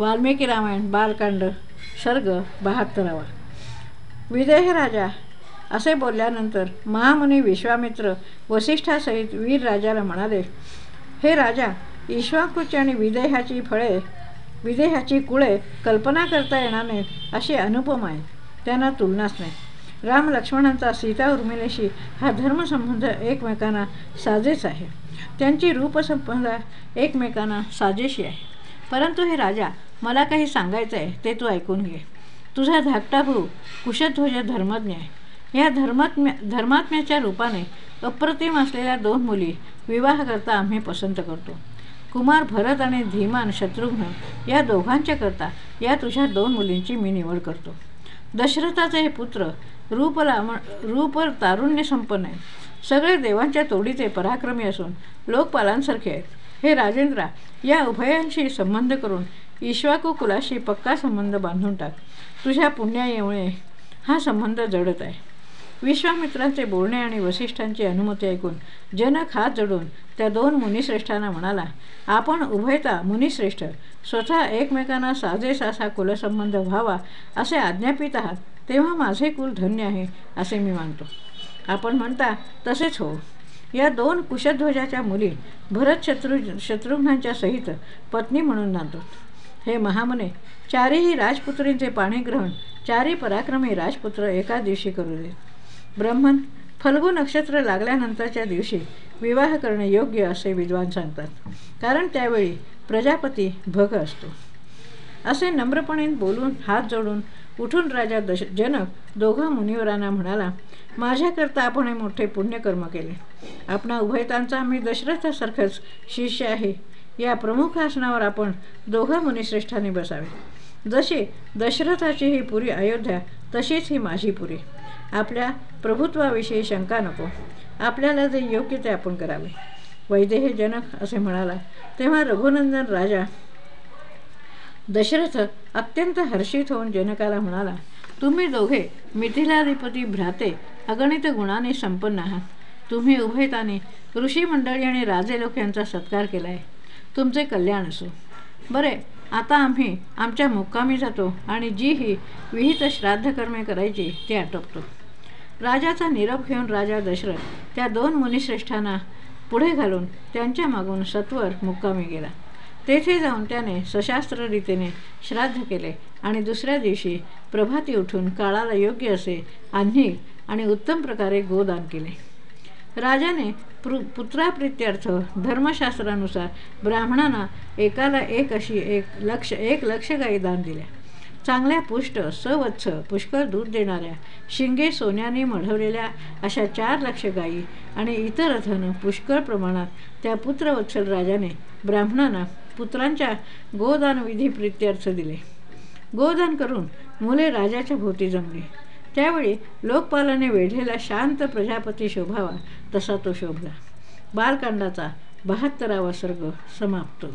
वाल्मिकी रामायण बालकांड सर्ग बहात्तरावा. विदेह राजा असे बोलल्यानंतर महामुनी विश्वामित्र वसिष्ठासहित वीर राजाला म्हणाले हे राजा ईश्वाकृती आणि विदेहाची फळे विदेहाची कुळे कल्पना करता येणार नाहीत अशी अनुपम आहेत त्यांना तुलनाच नाही. राम लक्ष्मणांचा सीता उर्मिलेशी हा धर्मसंबंध एकमेकांना साजेच आहे. त्यांची रूपसंबंध एकमेकांना साजेशी आहे. परंतु हे राजा मला काही सांगायचं आहे ते तू ऐकून घे. तुझा धाकटा भाऊ कुशध्वज धर्मज्ञ आहे. या धर्मात्म्या धर्मात्म्याच्या रूपाने अप्रतिम असलेल्या दोन मुली विवाह करता आम्ही पसंत करतो. कुमार भरत आणि धीमान शत्रुघ्न या दोघांच्या करता या तुझ्या दोन मुलींची मी निवड करतो. दशरथाचे हे पुत्र रूप लावण रूप तारुण्य संपन्न आहे. सगळे देवांच्या तोडीचे पराक्रमी असून लोकपालांसारखे आहेत. हे राजेंद्रा या उभयांशी संबंध करून ईश्वाकू कुलाशी पक्का संबंध बांधून टाक. तुझ्या पुण्यामुळे हा संबंध जडत आहे. विश्वामित्रांचे बोलणे आणि वसिष्ठांची अनुमती ऐकून जनक हात जडून त्या दोन मुनिश्रेष्ठांना म्हणाला आपण उभयता मुनिश्रेष्ठ. स्वतः एकमेकांना साजेसासा कुलसंबंध व्हावा असे आज्ञापित आहात तेव्हा माझे कुल धन्य आहे असे मी मानतो. आपण म्हणता तसेच हो. या दोन कुशध्वजाच्या मुली भरत शत्रु शत्रुघ्नांच्या सहित पत्नी म्हणून नांदतो. हे महामने चारीही राजपुत्रींचे पाणीग्रहण चारही पराक्रमी राजपुत्र एका दिवशी करू दे ब्रह्मन फल्गू नक्षत्र लागल्यानंतरच्या दिवशी विवाह करणे योग्य असे विद्वान सांगतात. कारण त्यावेळी प्रजापती भग असतो. असे नम्रपणे बोलून हात जोडून उठून राजा दश जनक दोघा मुनिवरांना म्हणाला माझ्याकरता आपण हे मोठे पुण्यकर्म केले. आपणा उभयतांचा मी दशरथासारखंच शिष्य आहे. या प्रमुख आसनावर आपण दोघं मुनिश्रेष्ठांनी बसावे. जशी दशरथाची ही पुरी अयोध्या तशीच ही माझी पुरी. आपल्या प्रभुत्वाविषयी शंका नको. आपल्याला जे योग्य ते आपण करावे. वैदेह जनक असे म्हणाला तेव्हा रघुनंदन राजा दशरथ अत्यंत हर्षित होऊन जनकाला म्हणाला तुम्ही दोघे मिथिलाधिपती भ्राते अगणित गुणाने संपन्न आहात. तुम्ही उभयताने ऋषीमंडळी आणि राजे लोक यांचा सत्कार केला आहे तुमचे कल्याण असो. बरे आता आम्ही आमच्या मुक्कामी जातो आणि जी ही विहित श्राद्धकर्मे करायची ती आटोपतो. राजाचा निरोप घेऊन राजा दशरथ त्या दोन मुनिश्रेष्ठांना पुढे घालून त्यांच्या मागून सत्वर मुक्कामी गेला. तेथे जाऊन त्याने सशास्त्र रीतीने श्राद्ध केले आणि दुसऱ्या दिवशी प्रभाती उठून काळाला योग्य असे आन्ही आणि उत्तम प्रकारे गोदान केले. राजाने पु पुत्राप्रित्यर्थ धर्मशास्त्रानुसार ब्राह्मणांना एकाला एक अशी एक लक्ष एक लक्ष गाई दान दिल्या चांगल्या पुष्ट सवत्स पुष्कळ दूध देणाऱ्या शिंगे सोन्याने मढवलेल्या अशा चार लक्ष गायी आणि इतर अथनं पुष्कळ प्रमाणात त्या पुत्रवत्सल राजाने ब्राह्मणांना पुत्रांच्या गोदान विधी प्रित्यर्थ दिले. गोदान करून मुले राजाच्या भोवती जमली. त्यावेळी लोकपालाने वेढलेला शांत प्रजापती शोभावा तसा तो शोभला. बालकांडाचा बहात्तरावा सर्ग समाप्त.